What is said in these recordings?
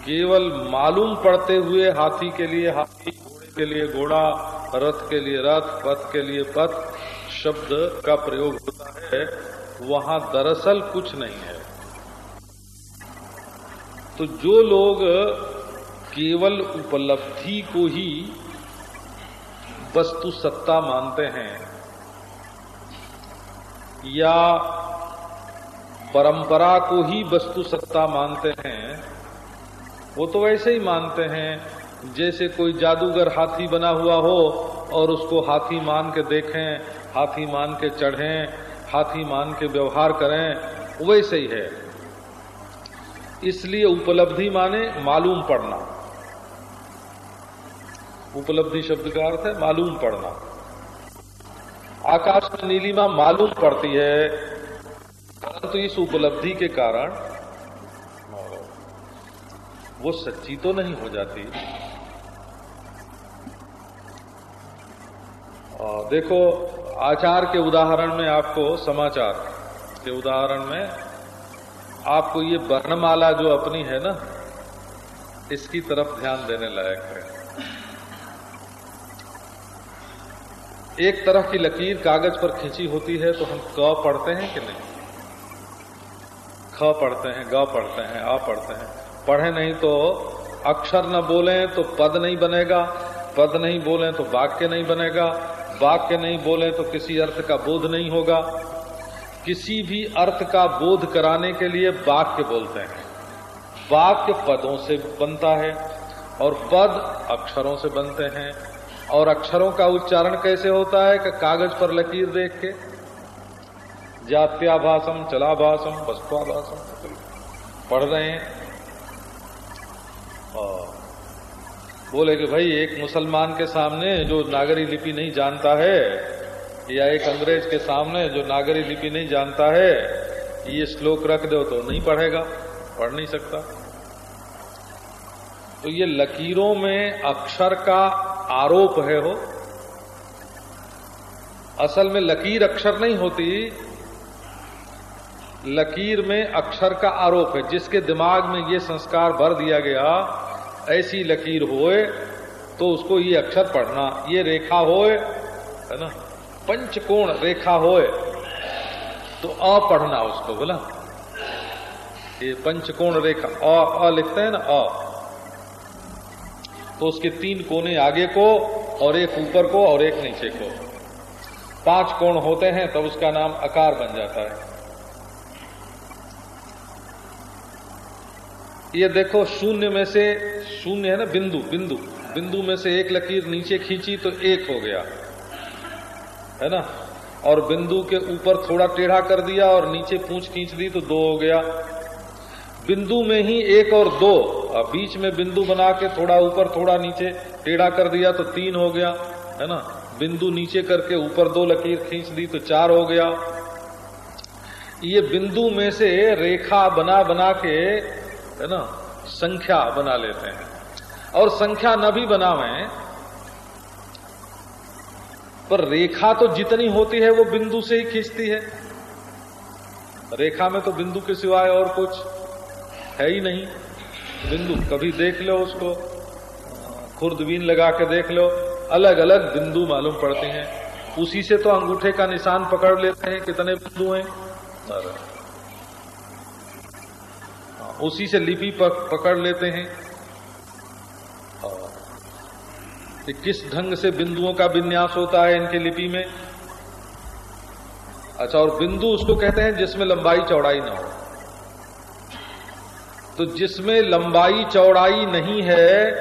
केवल मालूम पड़ते हुए हाथी के लिए, हाथी घोड़े के लिए, घोड़ा, रथ के लिए, रथ, पथ के लिए, पथ शब्द का प्रयोग होता है, वहाँ दरअसल कुछ नहीं है। तो जो लोग केवल उपलब्धि को ही वस्तु सत्ता मानते हैं, या परंपरा को ही वस्तु सत्ता मानते हैं वो तो वैसे ही मानते हैं, जैसे कोई जादूगर हाथी बना हुआ हो और उसको हाथी मान के देखें, हाथी मान के चढ़ें, हाथी मान के व्यवहार करें, वैसे ही है। इसलिए उपलब्धि माने मालूम पड़ना उपलब्धि शब्द का अर्थ है मालूम पड़ना आकाश में नीलिमा मालूम पड़ती है, परंतु इस उपलब्धि के कारण वो सच्ची तो नहीं हो जाती। देखो, आचार के उदाहरण में आपको समाचार, के उदाहरण में आपको ये वर्णमाला जो अपनी है ना, इसकी तरफ़ ध्यान देने लायक है। एक तरह की लकीर कागज़ पर खींची होती है तो हम क पढ़ते हैं कि नहीं? ख पढ़ते हैं, ग पढ़ते हैं आ पढ़ते हैं। पढ़े नहीं तो अक्षर न बोले तो पद नहीं बनेगा, पद नहीं बोले तो वाक्य नहीं बनेगा, वाक्य नहीं बोले तो किसी अर्थ का बोध नहीं होगा। किसी भी अर्थ का बोध कराने के लिए वाक्य बोलते हैं। वाक्य पदों से बनता है और पद अक्षरों से बनते हैं। और अक्षरों का उच्चारण कैसे होता है कि कागज़ पर लकीर देख के? जात्याभाषम चलाभाषम वस्त्वाभाषम पढ़ रहे हैं। बोले कि भाई, एक मुसलमान के सामने जो नागरी लिपि नहीं जानता है, या एक अंग्रेज़ के सामने जो नागरी लिपि नहीं जानता है, ये श्लोक रख दो तो नहीं पढ़ेगा, पढ़ नहीं सकता। तो ये लकीरों में अक्षर का आरोप है हो। असल में लकीर अक्षर नहीं होती, लकीर में अक्षर का आरोप है, जिसके दिमाग में ये संस्कार भर दिया गया ऐसी लकीर होए तो उसको ये अक्षर पढ़ना। ये रेखा होए, है ना? पंचकोण रेखा होए तो अ पढ़ना उसको, बोला। ये पंचकोण रेखा, अ अ लिखते हैं ना, अ। तो उसके तीन कोने आगे को, और एक ऊपर को, और एक नीचे को। पाँच कोण होते हैं, तब तो उसका नाम आकार बन जाता है। ये देखो, शून्य में से शून्य है ना, बिंदु बिंदु। बिंदु में से एक लकीर नीचे खींची तो एक हो गया। है ना? और बिंदु के ऊपर थोड़ा टेढ़ा कर दिया और नीचे पूछ खींच दी तो दो हो गया। बिंदु में ही एक और दो। और बीच में बिंदु बना के थोड़ा ऊपर, थोड़ा नीचे टेढ़ा कर दिया तो तीन हो गया। है ना? बिंदु नीचे करके ऊपर दो लकीर खींच दी तो चार हो गया। ये बिंदु में से रेखा बना बना के है ना, संख्या बना लेते हैं। और संख्या न भी बनावे, पर रेखा तो जितनी होती है, वो बिंदु से ही खींचती है। रेखा में तो बिंदु के सिवाय और कुछ है ही नहीं। बिंदु, कभी देख लो उसको, खुर्दबीन लगा के देख लो अलग अलग बिंदु मालूम पड़ते हैं। उसी से तो अंगूठे का निशान पकड़ लेते हैं, कितने बिंदु हैं? उसी से लिपि पकड़ लेते हैं। कि किस ढंग से बिंदुओं का विन्यास होता है इनके लिपि में? अच्छा और बिंदु उसको कहते हैं जिसमें लंबाई चौड़ाई ना हो। तो जिसमें लंबाई चौड़ाई नहीं है,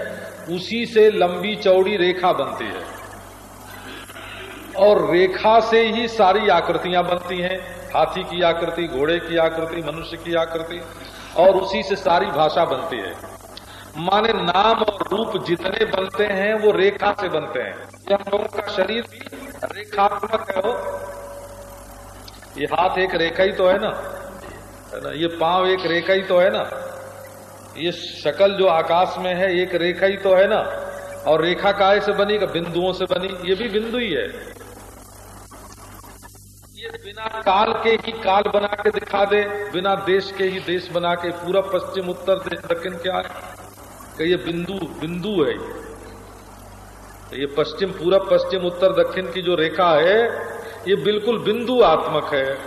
उसी से लंबी चौड़ी रेखा बनती है। और रेखा से ही सारी आकृतियाँ बनती हैं। हाथी की आकृति, घोड़े की आकृति, मनुष्य की आकृति। और उसी से सारी भाषा बनती है। माने नाम और रूप जितने बनते हैं, वो रेखा से बनते हैं। ये हम लोगों का शरीर भी रेखात्मक है, वो ये हाथ एक रेखा ही तो है ना। है ना, ये पाँव एक रेखा ही तो है ना। ये शकल जो आकाश में है, एक रेखा ही तो है ना। और रेखा काय से बनी? का बिंदुओं से बनी। ये भी बिंदु ही है। बिना काल के ही काल बना के दिखा दे, बिना देश के ही देश बना के, पूरा पश्चिम, उत्तर दक्षिण क्या है? कि ये बिंदु बिंदु है ये। पश्चिम, पूरा पश्चिम, उत्तर, दक्षिण की जो रेखा है, ये बिल्कुल बिंदु आत्मक है।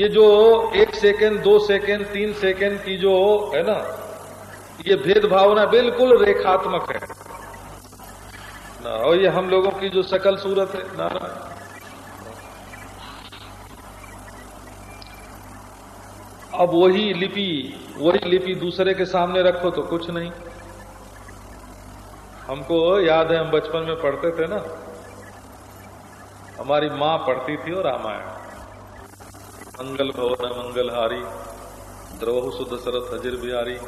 ये जो एक सेकेंड, दो सेकेंड, तीन सेकेंड की जो है ना, ये भेदभावना बिल्कुल रेखात्मक है। ना, और ये हम लोगों की जो सकल सूरत है नारायण अब वही लिपि वही लिपि दूसरे के सामने रखो तो कुछ नहीं। हमको याद है, हम बचपन में पढ़ते थे ना। हमारी माँ पढ़ती थी और रामायण। मंगल भवन मंगलहारी द्रोह सुध शरत हजिर बिहारी।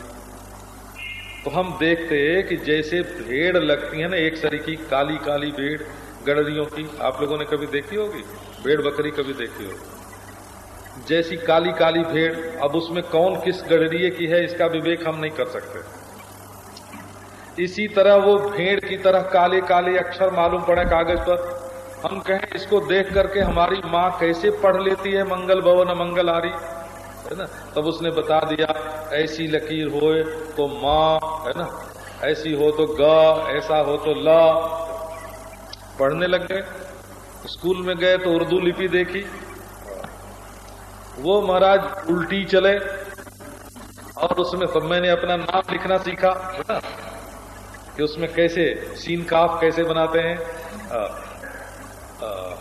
तो हम देखते कि जैसे भेड़ लगती है ना, एक सरी की काली काली भेड़, गड़रियों की, आप लोगों ने कभी देखी होगी? भेड़ बकरी कभी देखी होगी? जैसी काली काली भेड़, अब उसमें कौन किस गड़रिए की है, इसका विवेक हम नहीं कर सकते। इसी तरह वो भेड़ की तरह काले काले अक्षर मालूम पड़े कागज़ पर। हम कहें, इसको देख करके हमारी माँ कैसे पढ़ लेती है मंगल भवन मंगल हारी है ना? तब उसने बता दिया, ऐसी लकीर हो तो माँ, है ना? ऐसी हो तो ग, ऐसा हो तो ल। पढ़ने लग गए। स्कूल में गए तो उर्दू लिपि देखी। वो महाराज उल्टी चले और उसमें सब मैंने अपना नाम लिखना सीखा है ना? कि उसमें कैसे सीन काफ कैसे बनाते हैं? आ, आ,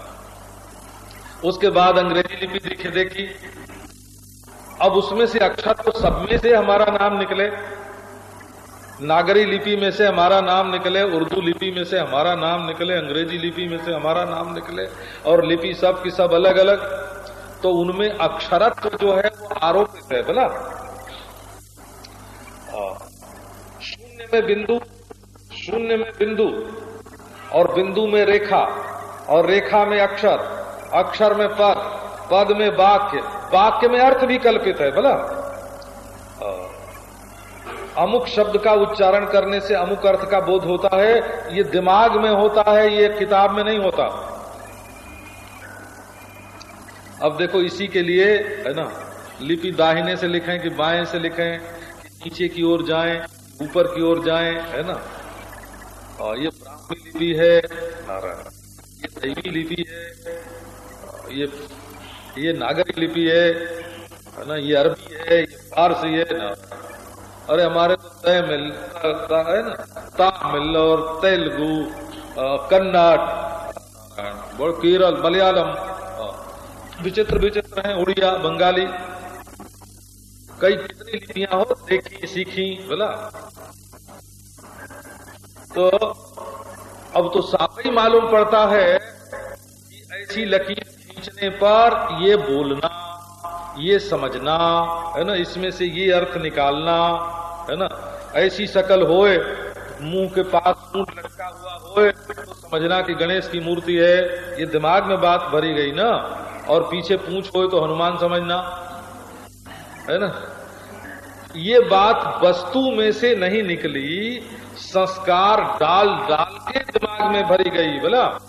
उसके बाद अंग्रेज़ी लिपि दिखे देखी। अब उसमें से अक्षर तो सब में से हमारा नाम निकले। नागरी लिपि में से हमारा नाम निकले उर्दू लिपि में से हमारा नाम निकले अंग्रेज़ी लिपि में से हमारा नाम निकले और लिपि सब की सब अलग अलग तो उनमें अक्षरत्व जो है वो आरोपित है बोला शून्य में बिंदु, शून्य में बिंदु, और बिंदु में रेखा, और रेखा में अक्षर अक्षर में पद पद में वाक्य वाक्य में अर्थ भी कल्पित है, बोला? अमुक शब्द का उच्चारण करने से अमुक अर्थ का बोध होता है, ये दिमाग में होता है, ये किताब में नहीं होता। अब देखो इसी के लिए, है ना, लिपि दाहिने से लिखें कि बाएँ से लिखें, नीचे की ओर जाएँ, ऊपर की ओर जाएँ, है ना? और ये ब्राह्मी लिपि है ये दैवी लिपि है, ये ये नागरिक लिपि है है ना, ये अरबी है, ये फारसी है, ना। अरे हमारे तो तमिल है ना तमिल और तेलुगु कन्नड़ केरल, मलयालम। विचित्र विचित्र हैं, उड़िया, बंगाली। कई कितनी लिपियाँ हो, देखी, सीखी, बोला। तो अब तो साफ़ ही मालूम पड़ता है कि ऐसी लकीर खींचने पर ये बोलना, ये समझना, है ना, इसमें से ये अर्थ निकालना, है ना, ऐसी शकल होए, मुँह के पास ऊँट लटका हुआ होए तो समझना कि गणेश की मूर्ति है, ये दिमाग में बात भरी गई ना। और पीछे पूछ होए तो हनुमान समझना। है ना? ये बात वस्तु में से नहीं निकली, संस्कार डाल डाल के दिमाग में भरी गई, बोला।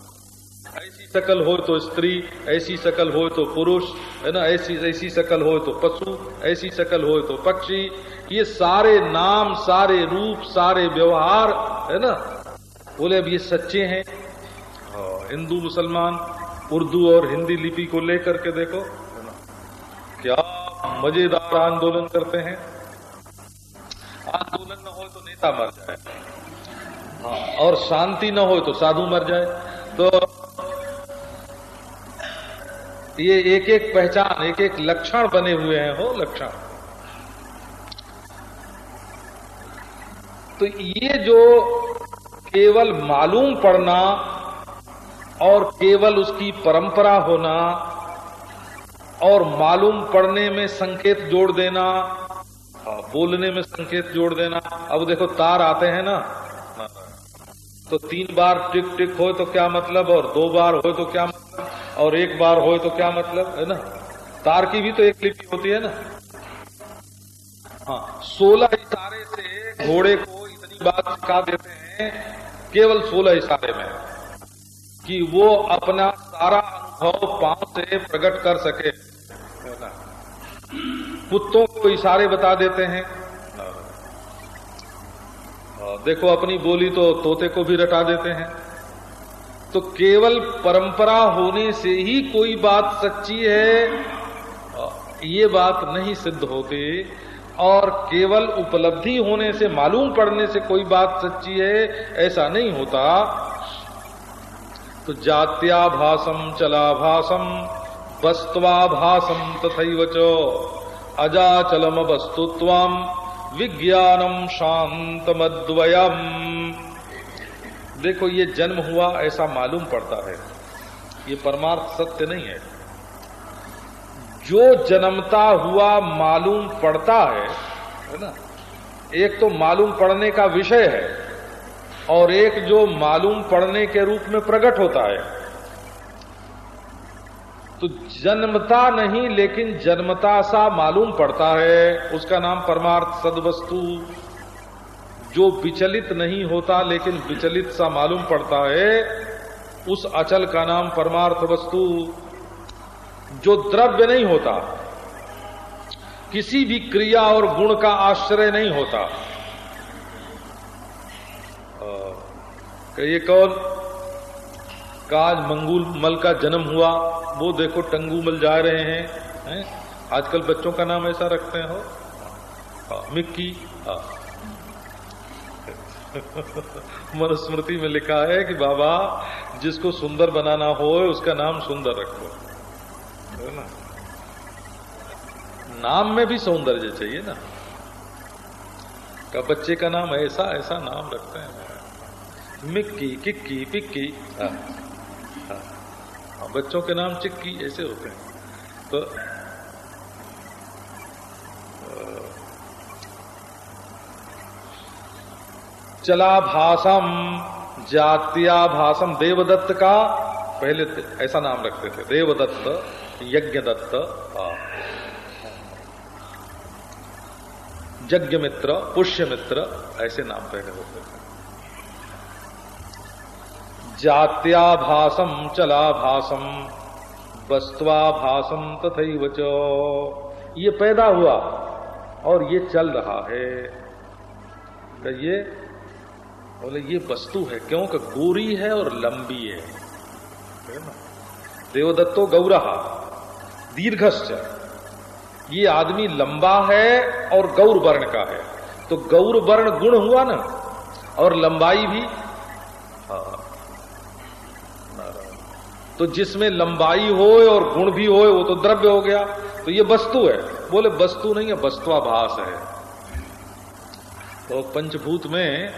ऐसी शकल हो तो स्त्री, ऐसी शकल हो तो पुरुष, है ना? ऐसी ऐसी शकल हो तो पशु, ऐसी शकल हो तो पक्षी। ये सारे नाम, सारे रूप, सारे व्यवहार, है ना? बोले, अब ये सच्चे हैं। हिंदू मुसलमान उर्दू और हिंदी लिपि को लेकर के देखो। क्या मज़ेदार आंदोलन करते हैं। आंदोलन न हो तो नेता मर जाए। हाँ और शांति न हो तो साधु मर जाए। तो ये एक एक पहचान एक एक लक्षण बने हुए हैं, हो लक्षण। तो ये जो केवल मालूम पड़ना और केवल उसकी परंपरा होना और मालूम पड़ने में संकेत जोड़ देना बोलने में संकेत जोड़ देना। अब देखो, तार आते हैं ना। तो तीन बार टिक टिक हो तो क्या मतलब? और दो बार हो तो क्या मतलब? और एक बार हो तो क्या मतलब? है ना? तार की भी तो एक लिपि होती है ना। हाँ सोलह इशारे से घोड़े को इतनी बात सिखा देते हैं, केवल सोलह इशारे में। कि वो अपना सारा अनुभव पाँव से प्रकट कर सके। कुत्तों को इशारे बता देते हैं। देखो, अपनी बोली तो तोते को भी रटा देते हैं। तो केवल परंपरा होने से ही कोई बात सच्ची है, ये बात नहीं सिद्ध होती। और केवल उपलब्धि होने से, मालूम पड़ने से कोई बात सच्ची है, ऐसा नहीं होता। तो जात्याभासम चलाभासम वस्त्वाभासम तथा च। अजाचलम वस्तुत्वम विज्ञानम शांतमद्वयम देखो, ये जन्म हुआ, ऐसा मालूम पड़ता है। ये परमार्थ सत्य नहीं है। जो जन्मता हुआ, मालूम पड़ता है है ना? एक तो मालूम पड़ने का विषय है। और एक जो मालूम पड़ने के रूप में प्रकट होता है। तो जन्मता नहीं, लेकिन जन्मता सा मालूम पड़ता है। उसका नाम परमार्थ सदवस्तु। जो विचलित नहीं होता, लेकिन विचलित सा मालूम पड़ता है, उस अचल का नाम परमार्थ वस्तु। जो द्रव्य नहीं होता, किसी भी क्रिया और गुण का आश्रय नहीं होता। ये कौन? का आज मंगूल मल का जन्म हुआ, वो देखो टंगू मल जा रहे हैं, है? आजकल बच्चों का नाम ऐसा रखते हो मिक्की। मनुस्मृति में लिखा है कि बाबा, जिसको सुंदर बनाना हो, उसका नाम सुंदर रखो। ना? नाम में भी सौंदर्य चाहिए ना। का बच्चे का नाम ऐसा ऐसा नाम रखते हैं। मिक्की किक्की पिक्की। हाँ। हाँ, बच्चों के नाम चिक्की ऐसे होते हैं। तो चला भाषम जातिया भाषम देवदत्त का पहले ऐसा नाम रखते थे। देवदत्त यज्ञ दत्त यज्ञ मित्र पुष्य मित्र ऐसे नाम पहले होते थे। जात्याभासम चलाभासम वस्त्वाभासम तथा ये पैदा हुआ और ये चल रहा है। ये बोले, ये वस्तु है, क्यों? कि गोरी है और लंबी है। देवदत्तो गौरहा दीर्घश्च। ये आदमी लंबा है और गौर वर्ण का है। तो गौर वर्ण गुण हुआ ना, और लंबाई भी हाँ। तो जिसमें लंबाई हो और गुण भी हो वो तो द्रव्य हो गया। तो ये वस्तु है। बोले, वस्तु नहीं है, वस्तुआभास है। तो पंचभूत में,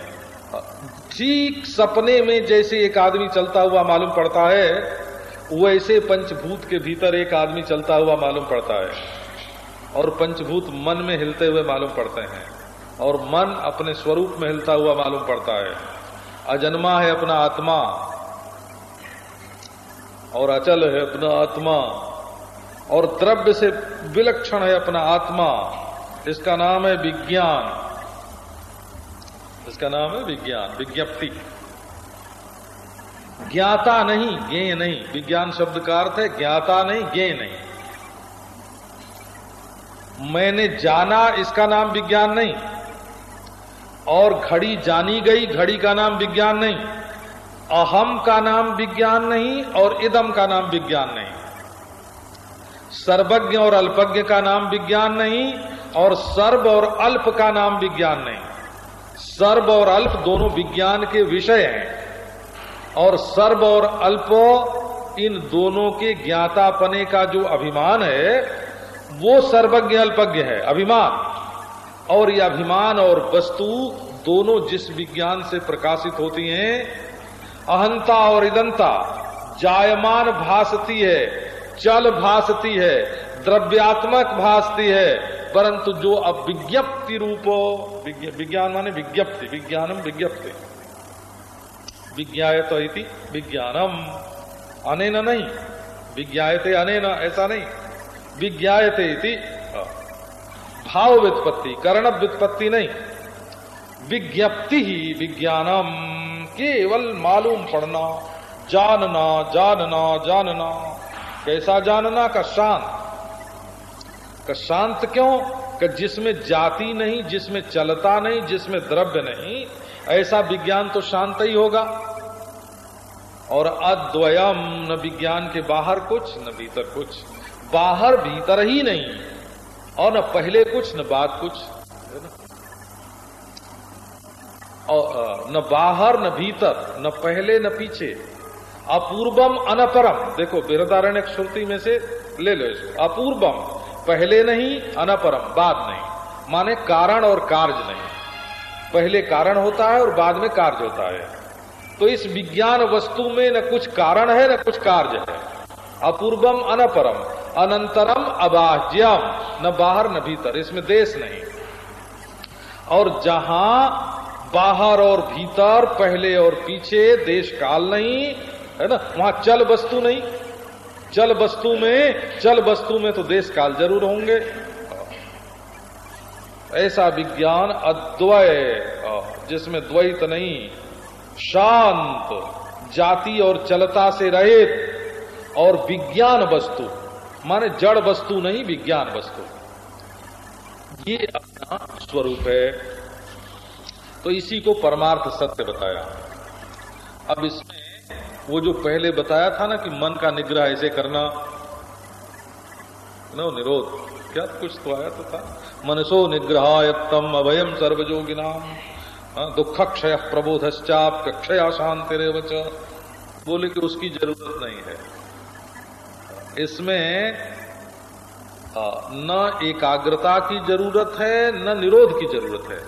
ठीक सपने में जैसे एक आदमी चलता हुआ मालूम पड़ता है, वैसे पंचभूत के भीतर एक आदमी चलता हुआ मालूम पड़ता है। और पंचभूत मन में हिलते हुए मालूम पड़ते हैं। और मन अपने स्वरूप में हिलता हुआ मालूम पड़ता है। अजन्मा है अपना आत्मा। और अचल है अपना आत्मा, और द्रव्य से विलक्षण है अपना आत्मा। इसका नाम है विज्ञान। इसका नाम है विज्ञान, विज्ञप्ति। ज्ञाता नहीं ज्ञ नहीं। विज्ञान शब्द का अर्थ है ज्ञाता नहीं ज्ञ नहीं। मैंने जाना इसका नाम विज्ञान नहीं, और घड़ी जानी गई, घड़ी का नाम विज्ञान नहीं। अहम का नाम विज्ञान नहीं और इदम का नाम विज्ञान नहीं। सर्वज्ञ और अल्पज्ञ का नाम विज्ञान नहीं और सर्व और अल्प का नाम विज्ञान नहीं। सर्व और अल्प दोनों विज्ञान के विषय हैं और सर्व और अल्प इन दोनों के ज्ञातापने का जो अभिमान है, वो सर्वज्ञ अल्पज्ञ है, अभिमान। और ये अभिमान और वस्तु दोनों जिस विज्ञान से प्रकाशित होती हैं अहंता और इदंता, जायमान भासती है, चल भासती है, द्रव्यात्मक भासती है, परंतु जो अब विज्ञप्ति रूपो विज्ञान माने विज्ञप्ति, विज्ञानम विज्ञप्ति। विज्ञात इति विज्ञानम। अनेन नहीं विज्ञाते अनेन, ऐसा नहीं। विज्ञाते इति। भाव व्युत्पत्ति कर्ण व्युत्पत्ति नहीं। विज्ञप्ति ही विज्ञानम। केवल मालूम पड़ना, जानना जानना जानना। कैसा जानना? का शांत का शांत क्यों? कि जिसमें जाति नहीं, जिसमें चलता नहीं, जिसमें द्रव्य नहीं, ऐसा विज्ञान तो शांत ही होगा। और अद्वयम, न विज्ञान के बाहर कुछ, न भीतर कुछ। बाहर भीतर ही नहीं, और न पहले कुछ, न बाद कुछ। और न बाहर, न भीतर, न पहले, न पीछे। अपूर्वम अनपरम। देखो बृहदारण्य श्रुति में से ले लो इसको। अपूर्वम, पहले नहीं, अनपरम, बाद नहीं। माने कारण और कार्य नहीं। पहले कारण होता है और बाद में कार्य होता है। तो इस विज्ञान वस्तु में न कुछ कारण है, न कुछ कार्य है। अपूर्वम, अनपरम। अनंतरम, अबाह्यम। न बाहर, न भीतर। इसमें देश नहीं। और जहाँ बाहर और भीतर, पहले और पीछे, देश काल नहीं, है ना? वहाँ चल वस्तु नहीं। चल वस्तु में, चल वस्तु में तो देश काल ज़रूर होंगे। ऐसा विज्ञान अद्वय, जिसमें द्वैत नहीं, शांत, जाति और चलता से रहित, और विज्ञान वस्तु, माने जड़ वस्तु नहीं, विज्ञान वस्तु। ये अपना स्वरूप है। तो इसी को परमार्थ सत्य बताया। अब इसमें वो जो पहले बताया था ना कि मन का निग्रह ऐसे करना नो निरोध। क्या कुछ तो आया तो था। मनसो निग्रहायत्तम अभयम सर्वजोगिनाम। हाँ, दुख क्षय प्रबोधश्चाप कक्षया शांति रेवच बोले कि उसकी ज़रूरत नहीं है। इसमें न एकाग्रता की ज़रूरत है न निरोध की ज़रूरत है।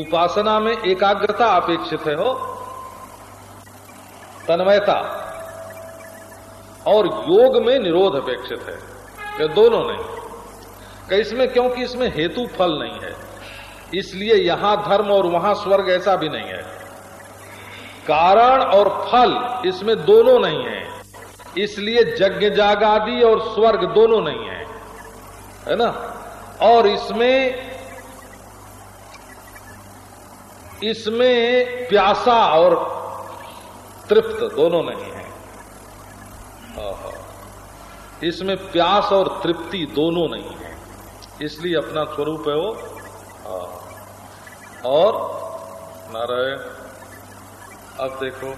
उपासना में एकाग्रता अपेक्षित है हो, तन्मयता, और योग में निरोध अपेक्षित है। ये दोनों नहीं। इसमें, क्योंकि इसमें हेतु फल नहीं है। इसलिए यहाँ धर्म और वहाँ स्वर्ग ऐसा भी नहीं है। कारण और फल इसमें दोनों नहीं है। इसलिए यज्ञ जागादि और स्वर्ग दोनों नहीं है। है ना? और इसमें इसमें प्यासा और तृप्त दोनों नहीं है। इसमें प्यास और तृप्ति दोनों नहीं है। इसलिए अपना स्वरूप है वो और नारायण, अब देखो।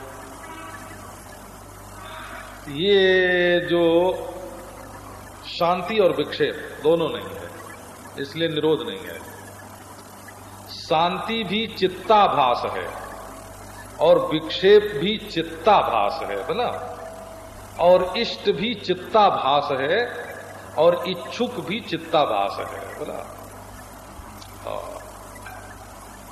ये जो शांति और विक्षेप दोनों नहीं है, इसलिए निरोध नहीं है। शांति भी चित्ताभास है और विक्षेप भी चित्ताभास है बोला और इष्ट भी चित्ताभास है और इच्छुक भी चित्ताभास है बोला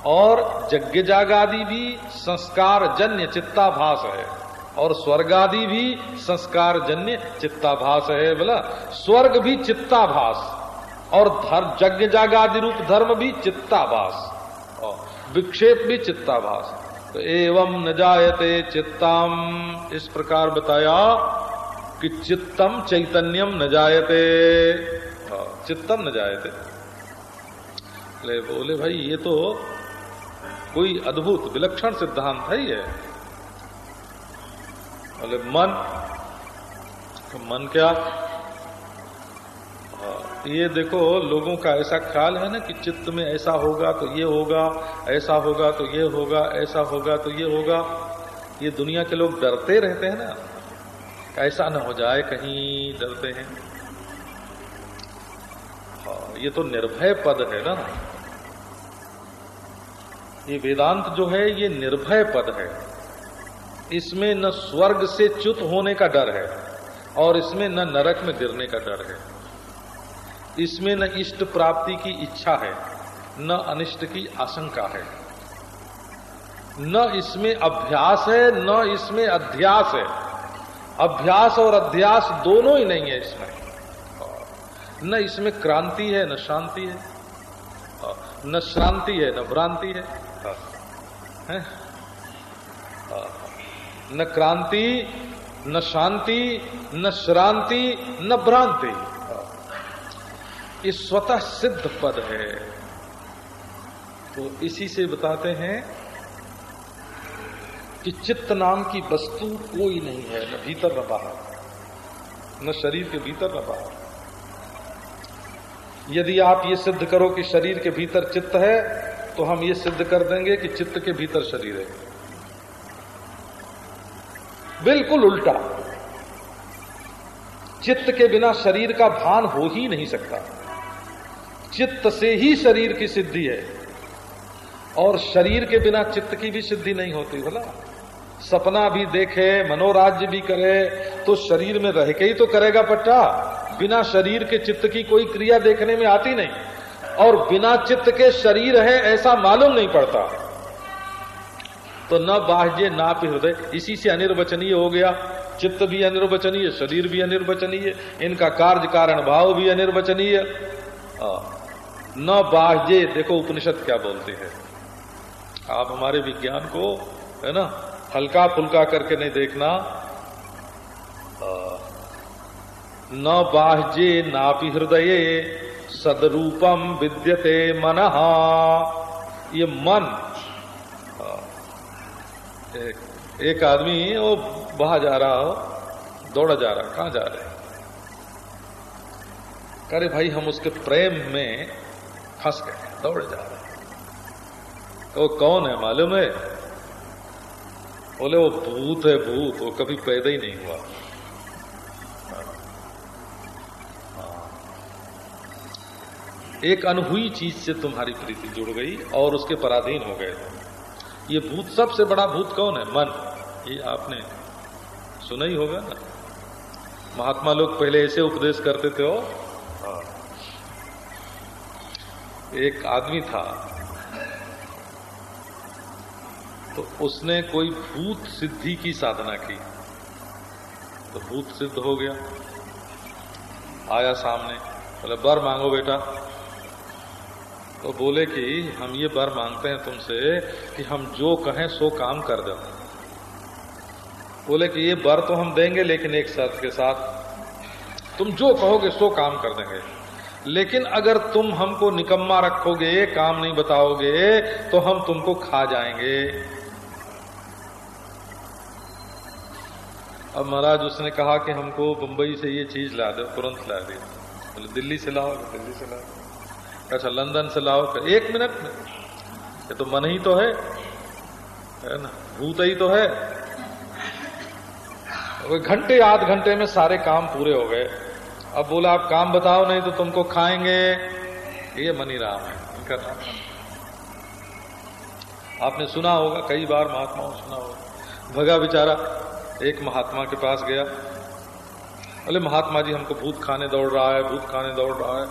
और यज्ञ जागादि भी संस्कार जन्य चित्ताभास है और स्वर्ग आदि भी संस्कार जन्य चित्ताभास है बोला स्वर्ग भी चित्ताभास और धर्म यज्ञ जागादि रूप धर्म भी चित्ताभास विक्षेप भी चित्ताभास। तो एवं न जायते चित्ताम इस प्रकार बताया कि चित्तम चैतन्यम न जायते। हाँ, चित्तम न जायते। ले बोले भाई ये तो कोई अद्भुत विलक्षण सिद्धांत है ये। बोले मन तो मन क्या? ये देखो लोगों का ऐसा ख्याल है ना कि चित्त में ऐसा होगा तो ये होगा ऐसा होगा तो ये होगा ऐसा होगा तो ये होगा। ये दुनिया के लोग डरते रहते हैं ना। ऐसा ना हो जाए कहीं डरते हैं। हाँ, ये तो निर्भय पद है ना। ये वेदांत जो है ये निर्भय पद है। इसमें न स्वर्ग से च्युत होने का डर है और इसमें न नरक में गिरने का डर है। इसमें न इष्ट प्राप्ति की इच्छा है न अनिष्ट की आशंका है। न इसमें अभ्यास है न इसमें अध्यास है। अभ्यास और अध्यास दोनों ही नहीं है इसमें। न इसमें क्रांति है न शांति है। न श्रांति है न भ्रांति है, है? न क्रांति न शांति न श्रांति न भ्रांति। ये स्वतः सिद्ध पद है। तो इसी से बताते हैं कि चित्त नाम की वस्तु कोई नहीं है, न भीतर न बाहर, न शरीर के भीतर न बाहर। यदि आप ये सिद्ध करो कि शरीर के भीतर चित्त है तो हम ये सिद्ध कर देंगे कि चित्त के भीतर शरीर है। बिल्कुल उल्टा। चित्त के बिना शरीर का भान हो ही नहीं सकता। चित्त से ही शरीर की सिद्धि है। और शरीर के बिना चित्त की भी सिद्धि नहीं होती बोला सपना भी देखे, मनोराज्य भी करे तो शरीर में रह के ही तो करेगा पट्टा। बिना शरीर के चित्त की कोई क्रिया देखने में आती नहीं। और बिना चित्त के शरीर है, ऐसा मालूम नहीं पड़ता। तो न बाह्य, ना हृदय इसी से अनिर्वचनीय हो गया। चित्त भी अनिर्वचनीय, शरीर भी अनिर्वचनीय, इनका कार्य कारण भाव भी अनिर्वचनीय। न बाह्य देखो उपनिषद क्या बोलते हैं। आप हमारे विज्ञान को है ना हल्का फुल्का करके नहीं देखना। न बाह्ये नापि हृदय सदरूपम विद्यते मन। ये मन एक, एक आदमी वो बाहर जा रहा हो दौड़ा जा रहा कहाँ जा रहे करे भाई हम उसके प्रेम में फंस गए दौड़ जा रहे तो कौन है मालूम है? बोले, वो भूत है, भूत, वो कभी पैदा ही नहीं हुआ। एक अनहुई चीज़ से तुम्हारी प्रीति जुड़ गई और उसके पराधीन हो गए ये भूत सबसे बड़ा भूत कौन है? मन। ये आपने सुना ही होगा ना। महात्मा लोग पहले ऐसे उपदेश करते थे हो एक आदमी था तो उसने कोई भूत सिद्धि की साधना की। तो भूत सिद्ध हो गया। आया सामने, बोले, बर मांगो बेटा। तो बोले कि, हम ये बर मांगते हैं तुमसे कि हम जो कहें सो काम कर दो। बोले कि, ये बर तो हम देंगे, लेकिन एक शर्त के साथ तुम जो कहोगे सो काम कर देंगे। लेकिन अगर तुम हमको निकम्मा रखोगे, काम नहीं बताओगे तो हम तुमको खा जाएँगे। अब महाराज उसने कहा कि हमको बंबई से ये चीज़ ला दो, तुरंत ला दे। बोले, दिल्ली से लाओ, दिल्ली से लाओ। अच्छा लंदन से लाओ एक मिनट में। ये तो मन ही तो है है ना? भूत ही तो है। घंटे, आध घंटे में सारे काम पूरे हो गए। अब बोला, आप काम बताओ, नहीं तो तुमको खाएँगे। ये मनी राम है इनका नाम आपने सुना होगा, कई बार महात्माओं सुना होगा। भगा बेचारा एक महात्मा के पास गया। बोले, महात्मा जी, हमको भूत खाने दौड़ रहा है, भूत खाने दौड़ रहा है।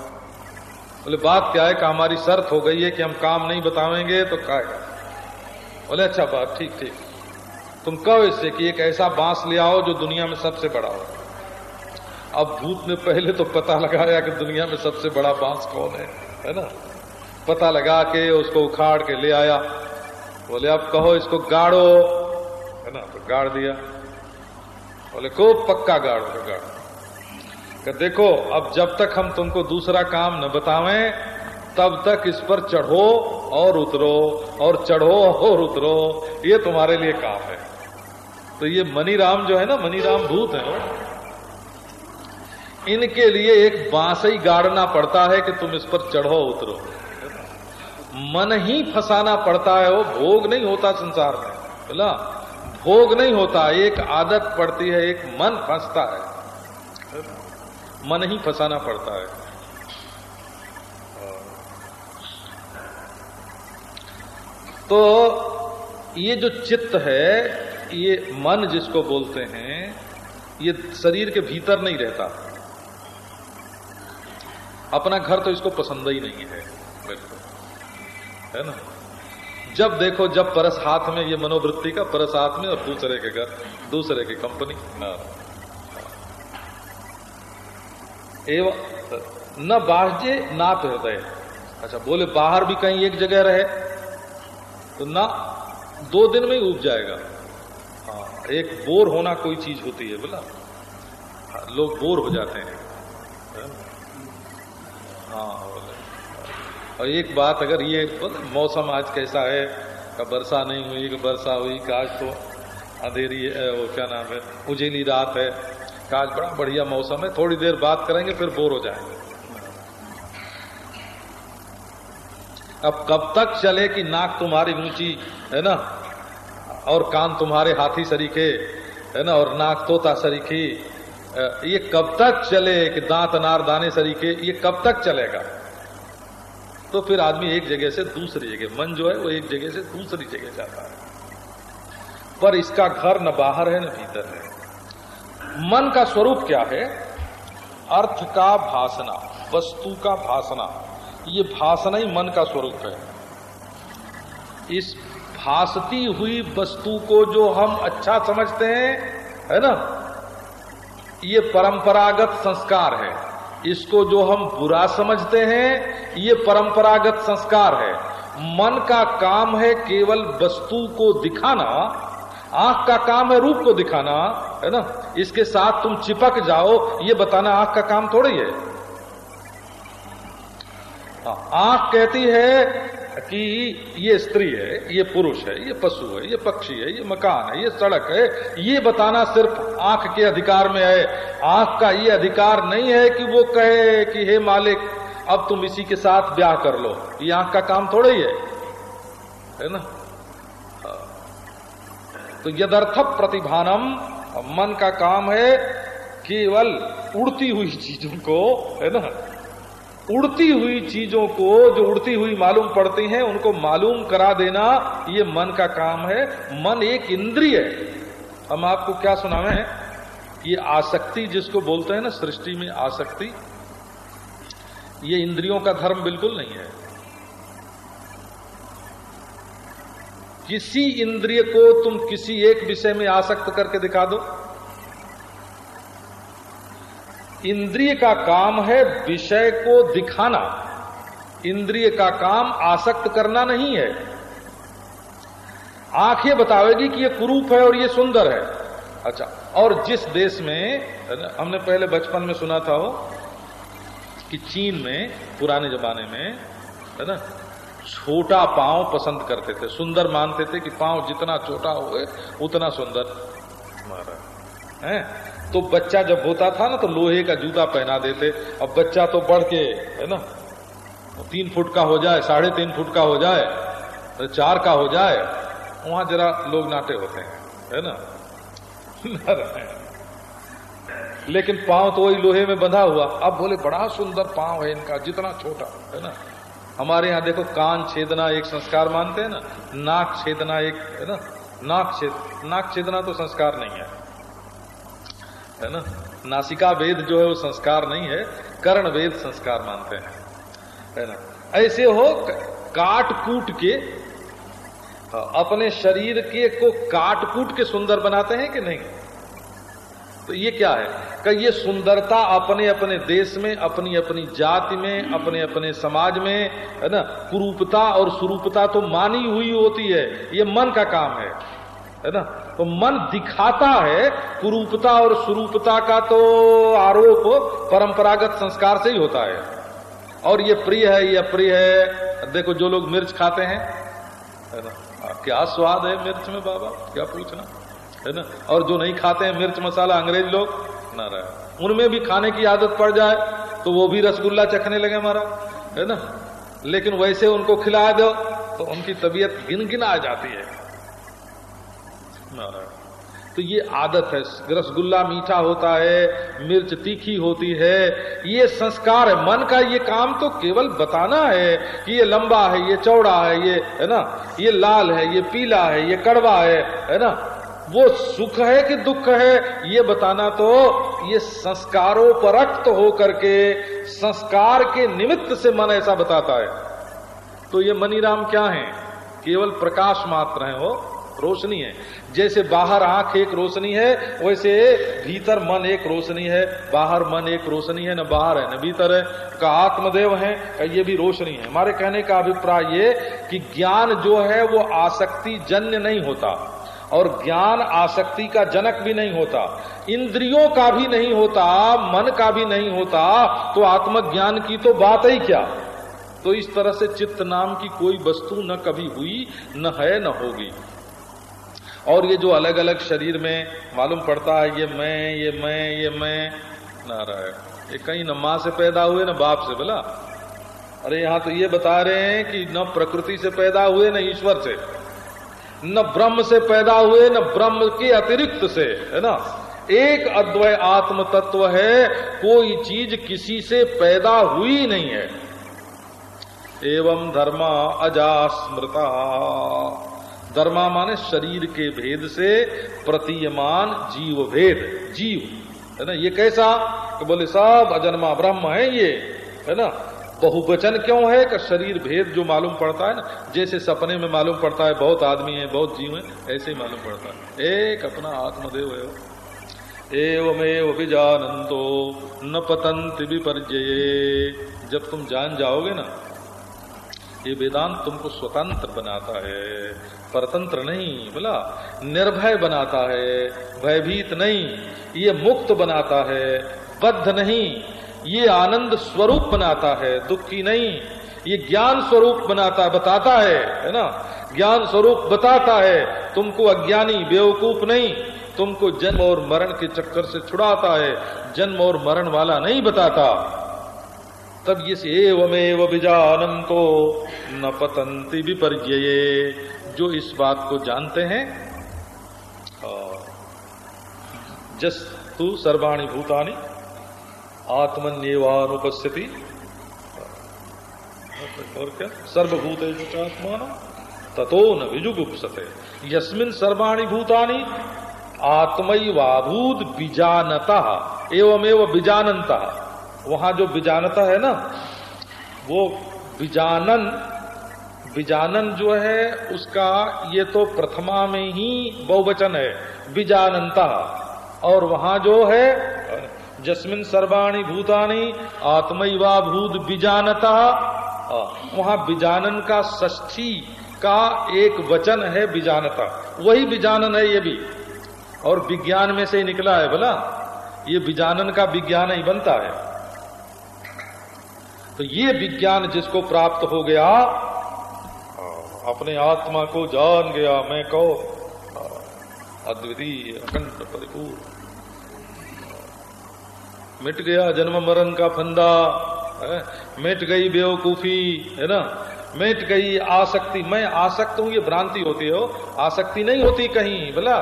बोले, बात क्या है कि हमारी शर्त हो गई है कि हम काम नहीं बतावेंगे तो खाएगा। बोले अच्छा बात, ठीक ठीक। तुम कहो इससे कि एक ऐसा बाँस ले आओ जो दुनिया में सबसे बड़ा हो। अब भूत ने पहले तो पता लगाया कि दुनिया में सबसे बड़ा बाँस कौन है है ना? पता लगा के उसको उखाड़ के ले आया। बोले, अब कहो इसको गाड़ो। है ना? तो गाड़ दिया। बोले को पक्का गाड़ तो गाड़। देखो, अब जब तक हम तुमको दूसरा काम न बतावें, तब तक इस पर चढ़ो और उतरो, और चढ़ो और उतरो। ये तुम्हारे लिए काम है। तो ये मनीराम जो है ना, मनीराम भूत है इनके लिए एक बाँस ही गाड़ना पड़ता है कि तुम इस पर चढ़ो उतरो। मन ही फंसाना पड़ता है, वो भोग नहीं होता संसार में। बोला, भोग नहीं होता, एक आदत पड़ती है, एक मन फंसता है। मन ही फंसाना पड़ता है। तो ये जो चित्त है, ये मन जिसको बोलते हैं, ये शरीर के भीतर नहीं रहता। अपना घर तो इसको पसंद ही नहीं है। बिल्कुल। है ना? जब देखो, जब परस हाथ में ये मनोवृत्ति का, परस हाथ में और दूसरे के घर, दूसरे की कंपनी। एवं, न बाह्य, ना हृदय। अच्छा बोले, बाहर भी कहीं एक जगह रहे तो ना दो दिन में ही उग जाएगा। हाँ एक बोर होना कोई चीज़ होती है, बोला। लोग बोर हो जाते हैं। हाँ और एक बात अगर ये मौसम आज कैसा है? का वर्षा नहीं हुई, कि वर्षा हुई, का आज तो अंधेरी है, वो क्या नाम है? उजेली रात है। का आज बड़ा बढ़िया मौसम है। थोड़ी देर बात करेंगे, फिर बोर हो जाएँगे। अब कब तक चले कि नाक तुम्हारी ऊँची, है ना? और कान तुम्हारे हाथी सरीखे, है ना? और नाक तोता सरीखी। ये कब तक चले कि दांत नार दाने सरीके ये कब तक चलेगा? तो फिर आदमी एक जगह से दूसरी जगह, मन जो है वो एक जगह से दूसरी जगह जाता है। पर इसका घर न बाहर है, न भीतर है। मन का स्वरूप क्या है? अर्थ का भाषणा वस्तु का भाषणा ये भाषणा ही मन का स्वरूप है। इस भासती हुई वस्तु को जो हम अच्छा समझते हैं, है ना? ये परंपरागत संस्कार है। इसको जो हम बुरा समझते हैं ये परंपरागत संस्कार है। मन का काम है केवल वस्तु को दिखाना आँख का काम है रूप को दिखाना है ना? इसके साथ तुम चिपक जाओ ये बताना आँख का काम थोड़ी है। हाँ, आँख कहती है कि ये स्त्री है, ये पुरुष है, ये पशु है, ये पक्षी है, ये मकान है, ये सड़क है, ये बताना सिर्फ़ आँख के अधिकार में है। आँख का ये अधिकार नहीं है कि वो कहे कि, हे मालिक, अब तुम इसी के साथ ब्याह कर लो। ये आँख का काम थोड़ा ही है। है ना? तो यदर्थ प्रतिभानम, मन का काम है केवल उड़ती हुई चीज़ों को, है ना? उड़ती हुई चीज़ों को जो उड़ती हुई मालूम पड़ती हैं, उनको मालूम करा देना ये मन का काम है। मन एक इंद्रिय है। हम आपको क्या सुनावे हैं? ये आसक्ति जिसको बोलते हैं ना, सृष्टि में आसक्ति, ये इंद्रियों का धर्म बिल्कुल नहीं है। किसी इंद्रिय को तुम किसी एक विषय में आसक्त करके दिखा दो। इंद्रिय का काम है विषय को दिखाना। इंद्रिय का काम आसक्त करना नहीं है। आँखें बतावेगी कि ये कुरूप है और ये सुंदर है। अच्छा और जिस देश में, हमने पहले बचपन में सुना था वो, कि चीन में, पुराने जमाने में, है ना, छोटा पाँव पसंद करते थे। सुंदर मानते थे कि पाँव जितना छोटा हो उतना सुंदर। हमारा है? तो बच्चा जब होता था ना तो लोहे का जूता पहना देते। अब बच्चा तो बढ़ के, है ना, तीन फुट का हो जाए, साढ़े तीन फुट का हो जाए तो चार का हो जाए, वहाँ जरा लोग नाटे होते हैं, है ना? लेकिन पाँव तो वही लोहे में बंधा हुआ। अब बोले, बड़ा सुंदर पाँव है इनका, जितना छोटा है ना? हमारे यहाँ देखो, कान छेदना एक संस्कार मानते हैं ना? नाक छेदना एक, है ना? नाक छेद, नाक छेदना तो संस्कार नहीं है। है ना? नासिका वेद जो है वो संस्कार नहीं है कर्ण वेद संस्कार मानते हैं है ना? ऐसे हो काट कूट के हाँ, अपने शरीर के को काट कूट के सुंदर बनाते हैं कि नहीं? तो ये क्या है? कि ये सुंदरता अपने अपने देश में अपनी अपनी जाति में अपने अपने समाज में है ना? कुरूपता और स्वरूपता तो मानी हुई होती है। ये मन का काम है। है ना? तो मन दिखाता है, कुरूपता और स्वरूपता का तो आरोप परंपरागत संस्कार से ही होता है। और ये प्रिय है, ये अप्रिय है। देखो, जो लोग मिर्च खाते हैं, है ना? क्या स्वाद है मिर्च में बाबा? क्या पूछना? है ना? और जो नहीं खाते हैं मिर्च मसाला, अंग्रेज़ लोग? ना रहे उनमें भी खाने की आदत पड़ जाए तो वो भी रसगुल्ला चखने लगे हमारा, है ना? लेकिन वैसे उनको खिला दो तो उनकी तबीयत गिन गिन आ जाती है। तो ये आदत है। रसगुल्ला मीठा होता है, मिर्च तीखी होती है। ये संस्कार है। मन का ये काम तो केवल बताना है कि ये लंबा है, ये चौड़ा है, ये, है ना? ये लाल है, ये पीला है, ये कड़वा है है ना? वो सुख है कि दुख है? ये बताना तो ये संस्कारों पर रक्त हो करके संस्कार के निमित्त से मन ऐसा बताता है। तो ये मनीराम क्या है? केवल प्रकाश मात्र है वो। रोशनी है। जैसे बाहर आँख एक रोशनी है, वैसे भीतर मन एक रोशनी है। बाहर मन एक रोशनी है, न बाहर है, न भीतर है। का आत्मदेव है, का ये भी रोशनी है। हमारे कहने का अभिप्राय ये कि ज्ञान जो है, वो आसक्ति जन्य नहीं होता और ज्ञान आसक्ति का जनक भी नहीं होता। इंद्रियों का भी नहीं होता, मन का भी नहीं होता तो आत्मज्ञान की तो बात ही क्या? तो इस तरह से चित्त नाम की कोई वस्तु न कभी हुई, न है, न होगी। और ये जो अलग अलग शरीर में मालूम पड़ता है, ये मैं ये मैं ये मैं ना रहा है ये कहीं न माँ से पैदा हुए, न बाप से, बोला। अरे यहाँ तो ये बता रहे हैं कि न प्रकृति से पैदा हुए, न ईश्वर से, न ब्रह्म से पैदा हुए, न ब्रह्म के अतिरिक्त से, है ना? एक अद्वय आत्म तत्व है, कोई चीज़ किसी से पैदा हुई नहीं है। एवं धर्मा अजा स्मृता धर्मा माने शरीर के भेद से प्रतीयमान जीव भेद, जीव। है ना? ये कैसा? कि बोले सब अजन्मा ब्रह्म है ये। है ना? बहुवचन क्यों है कि शरीर भेद जो मालूम पड़ता है ना? जैसे सपने में मालूम पड़ता है, बहुत आदमी है, बहुत जीव है, ऐसे ही मालूम पड़ता है। एक अपना आत्मदेव है एवमेव विजानंतो न पतंत विपर्जये। जब तुम जान जाओगे ना ये वेदांत तुमको स्वतंत्र बनाता है, परतंत्र नहीं, बोला, निर्भय बनाता है, भयभीत नहीं, ये मुक्त बनाता है, बद्ध नहीं, ये आनंद स्वरूप बनाता है, दुखी नहीं, ये ज्ञान स्वरूप बनाता, बताता है है ना? ज्ञान स्वरूप बताता है, तुमको अज्ञानी, बेवकूफ़ नहीं, तुमको जन्म और मरण के चक्कर से छुड़ाता है, जन्म और मरण वाला नहीं बताता। तब ये एवमेव बीजानंतो न पतंती विपर्य जो इस बात को जानते हैं जस तू सर्वाणी भूतानी, आत्मन्यवानुपस्थिति, और क्या? सर्वभूत आत्मा ततो न विजुगुप्सते। यस्मिन सर्वाणी भूतानी आत्मैवाभूत बीजानता, एवमेव बीजानता वहाँ जो बीजानता है ना, वो बीजानन बीजानन जो है, उसका ये तो प्रथमा में ही बहुवचन है, बीजानंता। और वहाँ जो है, जस्मिन सर्वाणी भूतानी आत्मैवा भूत बीजानता वहाँ बीजानन का ष्ठी का एक वचन है बीजानता। वही बीजानन है ये भी। और विज्ञान में से ही निकला है, बोला? ये बीजानन का विज्ञान ही बनता है। तो ये विज्ञान जिसको प्राप्त हो गया अपने आत्मा को जान गया, मैं कहो अद्वितीय, अखंड, परिपूर्ण। मिट गया जन्म मरण का फंदा? मिट गई बेवकूफ़ी, है ना? मिट गई आसक्ति। मैं आसक्त हूँ, ये भ्रांति होती हो आसक्ति नहीं होती कहीं बोला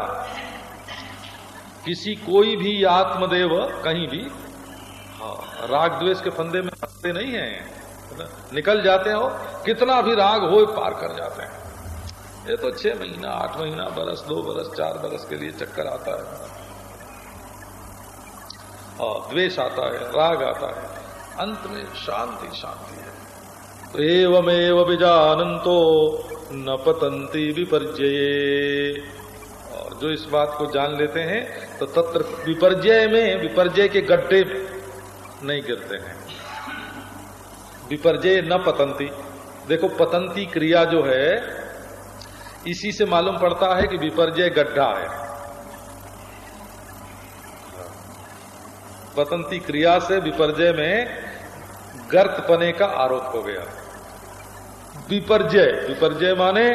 किसी कोई भी आत्मदेव, कहीं भी राग द्वेष के फंदे में फंसते नहीं है। निकल जाते हो, कितना भी राग हो, पार कर जाते हैं। ये तो छह महीना, आठ महीना, बरस, दो बरस, चार बरस के लिए चक्कर आता है। और द्वेष आता है, राग आता है। अंत में शांति शांति है। तो एवमेव बीजानंतो न पतंती विपर्जये। और जो इस बात को जान लेते हैं तो तत्र विपर्जय में, विपर्जय के गड्ढे में नहीं गिरते हैं। विपर्जय न पतंती। देखो, पतंती क्रिया जो है, इसी से मालूम पड़ता है कि विपर्जय गड्ढा है। पतंती क्रिया से विपर्जय में गर्त पने का आरोप हो गया। विपर्जय विपर्जय माने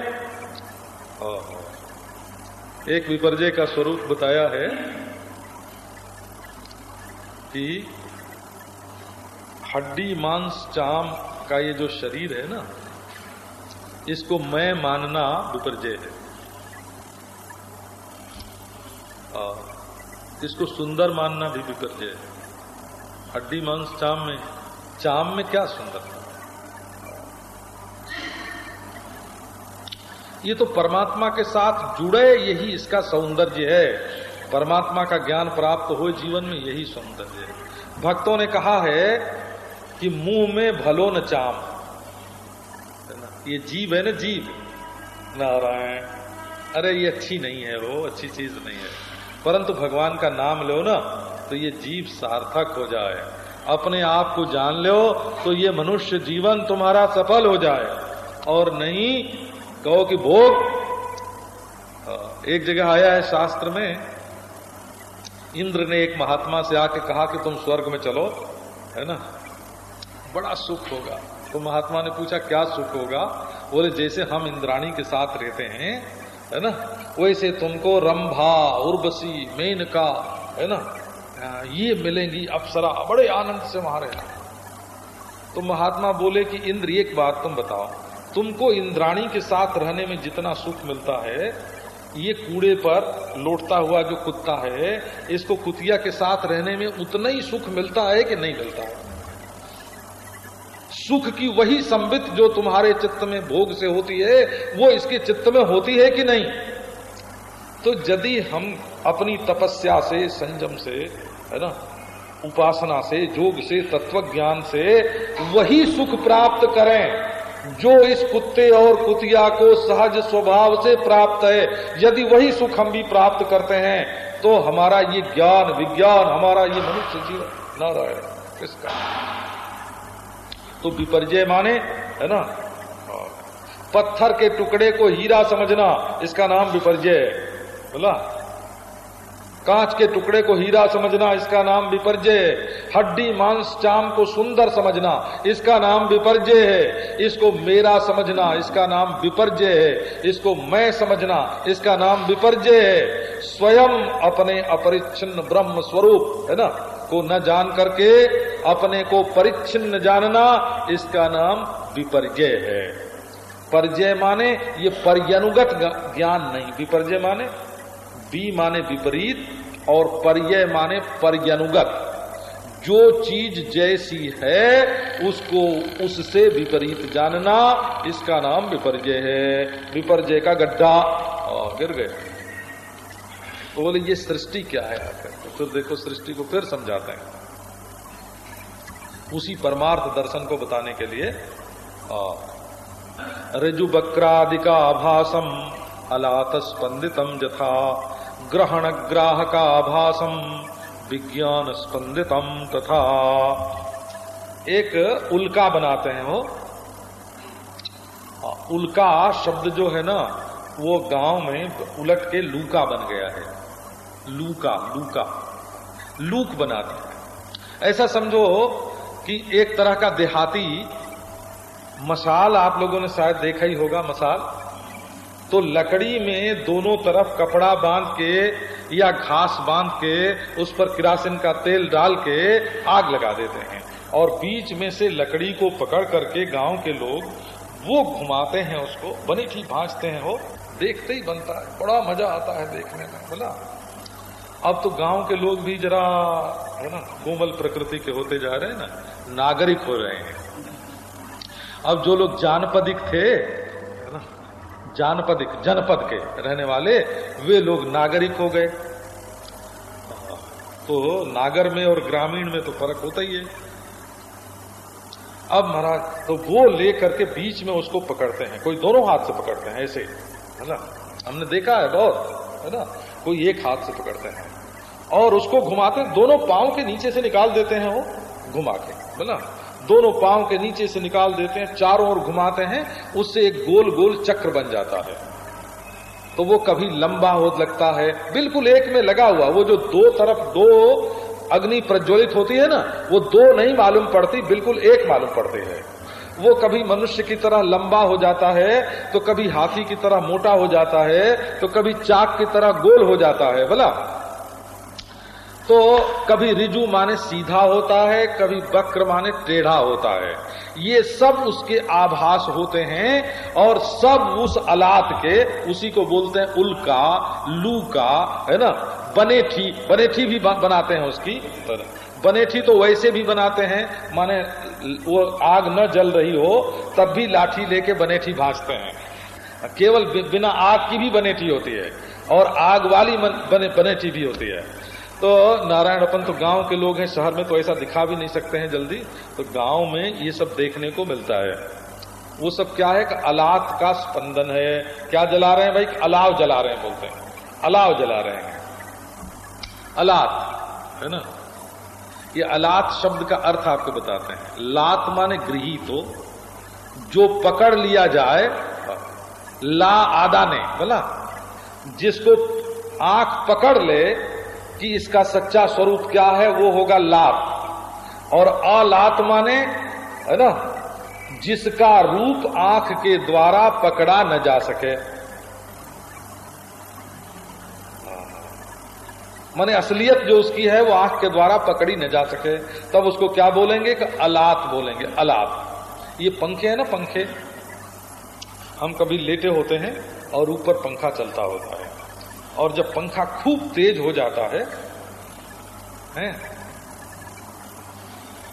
एक विपर्जय का स्वरूप बताया है कि हड्डी, मांस, चाम का ये जो शरीर है ना, इसको मैं मानना विपर्जय है। और इसको सुंदर मानना भी विपर्जय है। हड्डी, मांस, चाम में चाम में क्या सुंदरता ये तो परमात्मा के साथ जुड़े, यही इसका सौंदर्य है। परमात्मा का ज्ञान प्राप्त हो जीवन में, यही सौंदर्य है। भक्तों ने कहा है कि मुँह में भलो न चाम। ये जीव है ना जीव नारायण। अरे, ये अच्छी नहीं है वो, अच्छी चीज़ नहीं है। परंतु भगवान का नाम लो ना तो ये जीव सार्थक हो जाए। अपने आप को जान लो तो ये मनुष्य जीवन तुम्हारा सफल हो जाए। और नहीं, कहो कि भोग। एक जगह आया है शास्त्र में। इंद्र ने एक महात्मा से आके कहा कि तुम स्वर्ग में चलो, है ना? बड़ा सुख होगा। तो महात्मा ने पूछा, क्या सुख होगा? बोले, जैसे हम इंद्राणी के साथ रहते हैं, है ना? वैसे तुमको रंभा, उर्वशी, मेनका, है ना? ये मिलेंगी अप्सरा, बड़े आनंद से वहाँ रहना तो महात्मा बोले कि, इंद्र, एक बात तुम बताओ। तुमको इंद्राणी के साथ रहने में जितना सुख मिलता है, ये कूड़े पर लौटता हुआ जो कुत्ता है, इसको कुतिया के साथ रहने में उतना ही सुख मिलता है कि नहीं मिलता? है सुख की वही संबित जो तुम्हारे चित्त में भोग से होती है, वो इसके चित्त में होती है कि नहीं? तो यदि हम अपनी तपस्या से, संयम से, है ना, उपासना से, योग से तत्व ज्ञान से वही सुख प्राप्त करें, जो इस कुत्ते और कुतिया को सहज स्वभाव से प्राप्त है। यदि वही सुख हम भी प्राप्त करते हैं तो हमारा ये ज्ञान, विज्ञान, हमारा ये मनुष्य जीवन न रहे किसका? तो विपर्जय माने, है ना? पत्थर के टुकड़े को हीरा समझना, इसका नाम विपर्जय है बोला? कांच के टुकड़े को हीरा समझना, इसका नाम विपर्जय है हड्डी, मांस, चाम को सुंदर समझना, इसका नाम विपर्जय है, इसको मेरा समझना, इसका नाम विपर्जय है, इसको मैं समझना, इसका नाम विपर्जय है। स्वयं अपने अपरिच्छिन्न ब्रह्म स्वरूप, है ना, को न जान करके अपने को परिच्छिन्न जानना इसका नाम विपर्जय है। परजय माने ये पर्यनुगत ज्ञान नहीं। विपर्जय माने बी माने विपरीत और पर्य माने पर्यनुगत। जो चीज़ जैसी है, उसको उससे विपरीत जानना इसका नाम विपर्जय है। विपर्जय का गड्ढा। गिर गए। तो बोले, ये सृष्टि क्या है? आकर तो फिर देखो, सृष्टि को फिर समझाते हैं। उसी परमार्थ दर्शन को बताने के लिए ऋजु बक्रादिका आभासम अलात स्पंदितम जथा ग्रहण ग्राहका आभासम विज्ञान स्पंदितम तथा। एक उल्का बनाते हैं वो। उल्का शब्द जो है ना, वो गाँव में उलट के लूका बन गया है। लूका लूका। लूक बनाते हैं। ऐसा समझो कि एक तरह का देहाती मसाल आप लोगों ने शायद देखा ही होगा मसाल। तो लकड़ी में दोनों तरफ़ कपड़ा बाँध के या घास बाँध के, उस पर किरासिन का तेल डाल के आग लगा देते हैं। और बीच में से लकड़ी को पकड़ करके गाँव के लोग वो घुमाते हैं उसको, बनी ठीक भाजते हैं वो, देखते ही बनता है, बड़ा मज़ा आता है देखने में, बोला। अब तो गाँव के लोग भी जरा, है ना, कोमल प्रकृति के होते जा रहे हैं ना, नागरिक हो रहे हैं। अब जो लोग जानपदिक थे, है ना, जानपदिक, जनपद के रहने वाले, वे लोग नागरिक हो गए। तो नागर में और ग्रामीण में तो फ़र्क होता ही है। अब महाराज तो वो ले करके बीच में उसको पकड़ते हैं, कोई दोनों हाथ से पकड़ते हैं, ऐसे, है ना। हमने देखा है बहुत, है ना। कोई एक हाथ से पकड़ते हैं। और उसको घुमाते दोनों पाँव के नीचे से निकाल देते हैं वो घुमा के ना? दोनों पाँव के नीचे से निकाल देते हैं, चारों ओर घुमाते हैं, उससे एक गोल गोल चक्र बन जाता है। तो वो कभी लंबा हो लगता है, बिल्कुल एक में लगा हुआ, वो जो दो तरफ़ दो अग्नि प्रज्वलित होती है ना, वो दो नहीं मालूम पड़ती, बिल्कुल एक मालूम पड़ती है। वो कभी मनुष्य की तरह लंबा हो जाता है तो कभी हाथी की तरह मोटा हो जाता है तो कभी चाक की तरह गोल हो जाता है, बोला। तो कभी रिजु माने सीधा होता है, कभी वक्र माने टेढ़ा होता है। ये सब उसके आभास होते हैं, और सब उस अलात के, उसी को बोलते हैं उल्का लू का, है ना? बनेठी बनेठी भी बनाते हैं उसकी बनेठी तो वैसे भी बनाते हैं। माने वो आग न जल रही हो तब भी लाठी लेके बनेठी भाजते हैं। केवल बिना आग की भी बनेठी होती है और आग वाली बने, बनेठी भी होती है। तो नारायण अपन तो गाँव के लोग हैं शहर में तो ऐसा दिखा भी नहीं सकते हैं जल्दी। तो गाँव में ये सब देखने को मिलता है। वो सब क्या है कि अलात का स्पंदन है। क्या जला रहे हैं भाई? अलाव जला रहे हैं बोलते हैं। अलाव जला रहे हैं। अलात है ना? ये अलात शब्द का अर्थ आपको बताते हैं। लात माने गृही तो जो पकड़ लिया जाए, ला आदा ने, बोला, जिसको आँख पकड़ ले कि इसका सच्चा स्वरूप क्या है, वो होगा लात। और अलात माने, है ना, जिसका रूप आँख के द्वारा पकड़ा न जा सके। माने असलियत जो उसकी है, वो आँख के द्वारा पकड़ी न जा सके। तब उसको क्या बोलेंगे? कि अलात बोलेंगे। अलात। ये पंखे है ना, पंखे। हम कभी लेटे होते हैं और ऊपर पंखा चलता होता है। और जब पंखा खूब तेज हो जाता है, हैं?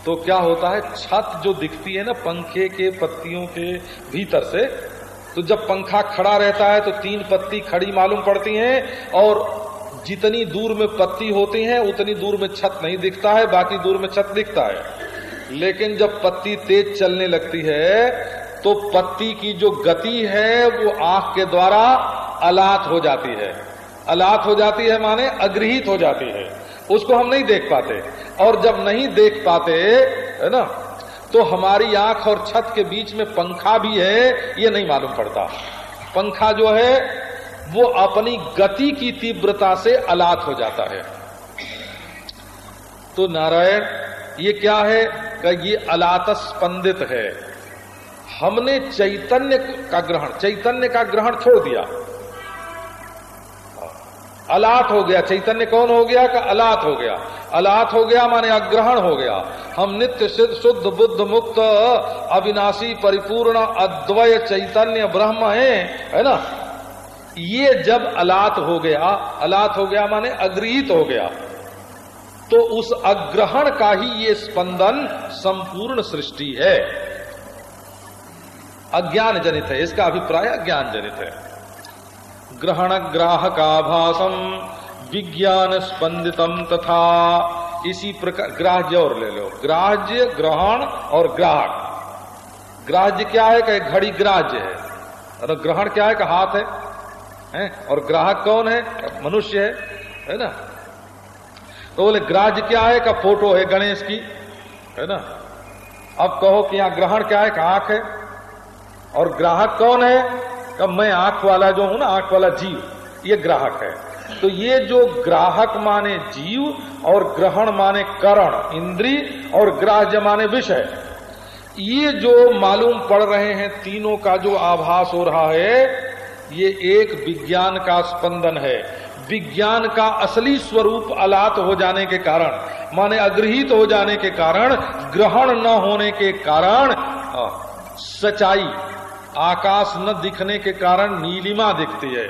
तो क्या होता है? छत जो दिखती है ना, पंखे के, पत्तियों के भीतर से तो जब पंखा खड़ा रहता है तो तीन पत्ती खड़ी मालूम पड़ती हैं और जितनी दूर में पत्ती होती है, उतनी दूर में छत नहीं दिखता है, बाकी दूर में छत दिखता है। लेकिन जब पत्ती तेज चलने लगती है तो पत्ती की जो गति है, वो आँख के द्वारा अलात हो जाती है। अलात हो जाती है माने अग्रहित हो जाती है। उसको हम नहीं देख पाते। और जब नहीं देख पाते, है ना तो हमारी आँख और छत के बीच में पंखा भी है, ये नहीं मालूम पड़ता। पंखा जो है वो अपनी गति की तीव्रता से अलात हो जाता है। तो नारायण, ये क्या है? कि ये अलात स्पंदित है। हमने चैतन्य का ग्रहण, चैतन्य का ग्रहण छोड़ दिया। अलात हो गया। चैतन्य कौन हो गया? का अलात हो गया। अलात हो गया माने अग्रहण हो गया। हम नित्य सिद्ध, शुद्ध, बुद्ध मुक्त, अविनाशी, परिपूर्ण, अद्वय चैतन्य ब्रह्म है है ना? ये जब अलात हो गया, अलात हो गया माने अग्रहित हो गया तो उस अग्रहण का ही ये स्पंदन संपूर्ण सृष्टि है। अज्ञान जनित है, इसका अभिप्राय अज्ञान जनित है। ग्रहण ग्राहकाभासम विज्ञान स्पंदितम तथा इसी प्रकार, ग्राह्य और ले लो, ग्राह्य, ग्रहण और ग्राहक। ग्राह्य क्या है कि घड़ी ग्राह्य है? और ग्रहण क्या है कि हाथ है? हैं? और ग्राहक कौन है? मनुष्य है है ना? तो बोले ग्राह्य क्या है? का फ़ोटो है गणेश की, है ना? अब कहो कि यहाँ ग्रहण क्या है? का आँख है। और ग्राहक कौन है? कब मैं आँख वाला जो हूँ ना, आँख वाला जीव, ये ग्राहक है। तो ये जो ग्राहक माने जीव और ग्रहण माने करण इंद्री और ग्राह्य माने विषय, ये जो मालूम पड़ रहे हैं, तीनों का जो आभास हो रहा है ये एक विज्ञान का स्पंदन है। विज्ञान का असली स्वरूप अलात हो जाने के कारण, माने अग्रहित हो जाने के कारण, ग्रहण न होने के कारण सच्चाई, आकाश न दिखने के कारण नीलिमा दिखती है।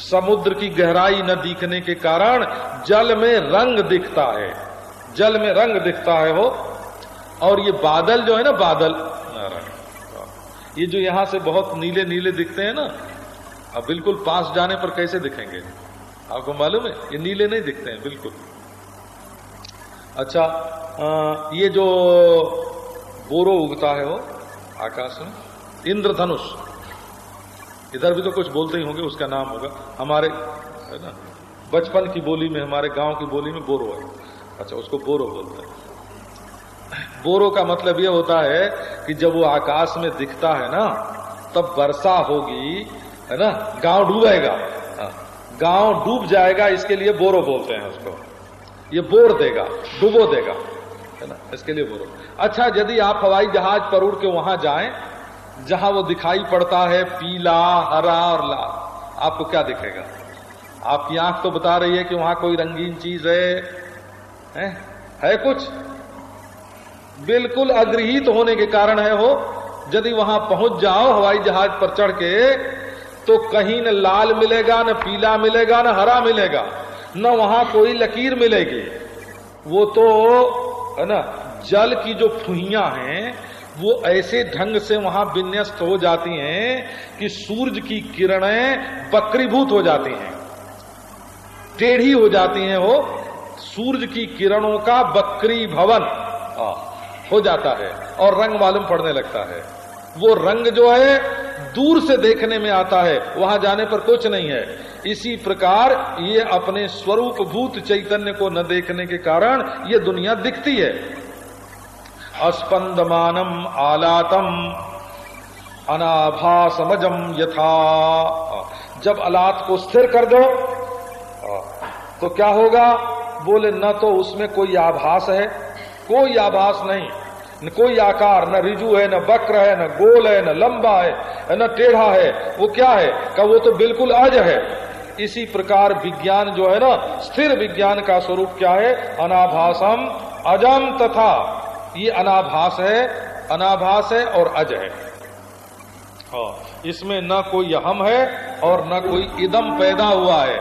समुद्र की गहराई न दिखने के कारण जल में रंग दिखता है। जल में रंग दिखता है वो। और ये बादल जो है ना, बादल ये जो यहाँ से बहुत नीले नीले दिखते हैं ना अब बिल्कुल पास जाने पर कैसे दिखेंगे? आपको मालूम है? ये नीले नहीं दिखते हैं बिल्कुल। अच्छा आ, ये जो बोरो उगता है वो आकाश में इंद्रधनुष। इधर भी तो कुछ बोलते ही होंगे उसका नाम होगा। हमारे है ना बचपन की बोली में हमारे गाँव की बोली में बोरो है। अच्छा उसको बोरो बोलते हैं। बोरो का मतलब यह होता है कि जब वो आकाश में दिखता है ना तब वर्षा होगी है ना? गाँव डूबेगा। हाँ, गाँव डूब जाएगा इसके लिए बोरो बोलते हैं उसको। ये बोर देगा डुबो देगा है ना? इसके लिए बोरो। अच्छा यदि आप हवाई जहाज़ पर उड़ के वहाँ जाएँ जहाँ वो दिखाई पड़ता है पीला हरा और लाल आपको क्या दिखेगा? आपकी आँख तो बता रही है कि वहाँ कोई रंगीन चीज़ है है, है कुछ? बिल्कुल अग्रहित होने के कारण है हो यदि वहाँ पहुँच जाओ हवाई जहाज़ पर चढ़ के तो कहीं न लाल मिलेगा, न पीला मिलेगा, न हरा मिलेगा, न वहाँ कोई लकीर मिलेगी। वो तो है ना, जल की जो फुहिया हैं, वो ऐसे ढंग से वहाँ विन्यस्त हो जाती हैं कि सूरज की किरणें बकरीभूत हो जाती हैं। टेढ़ी हो जाती हैं वो, सूरज की किरणों का बकरी भवन हो जाता है और रंग मालूम पड़ने लगता है। वो रंग जो है दूर से देखने में आता है, वहाँ जाने पर कुछ नहीं है। इसी प्रकार ये अपने स्वरूप भूत चैतन्य को न देखने के कारण ये दुनिया दिखती है। अस्पंदमानम आलातम, अनाभासमजम यथा। जब अलात को स्थिर कर दो तो क्या होगा? बोले, न तो उसमें कोई आभास है, कोई आभास नहीं। न कोई आकार, न रिजु है, न वक्र है, न गोल है, न लंबा है, न टेढ़ा है, वो क्या है? का वो तो बिल्कुल अज है। इसी प्रकार विज्ञान जो है ना, स्थिर विज्ञान का स्वरूप क्या है? अनाभासम अजम तथा। ये अनाभास है अनाभास है और अज है। हाँ इसमें न कोई अहम है और न कोई इदम पैदा हुआ है।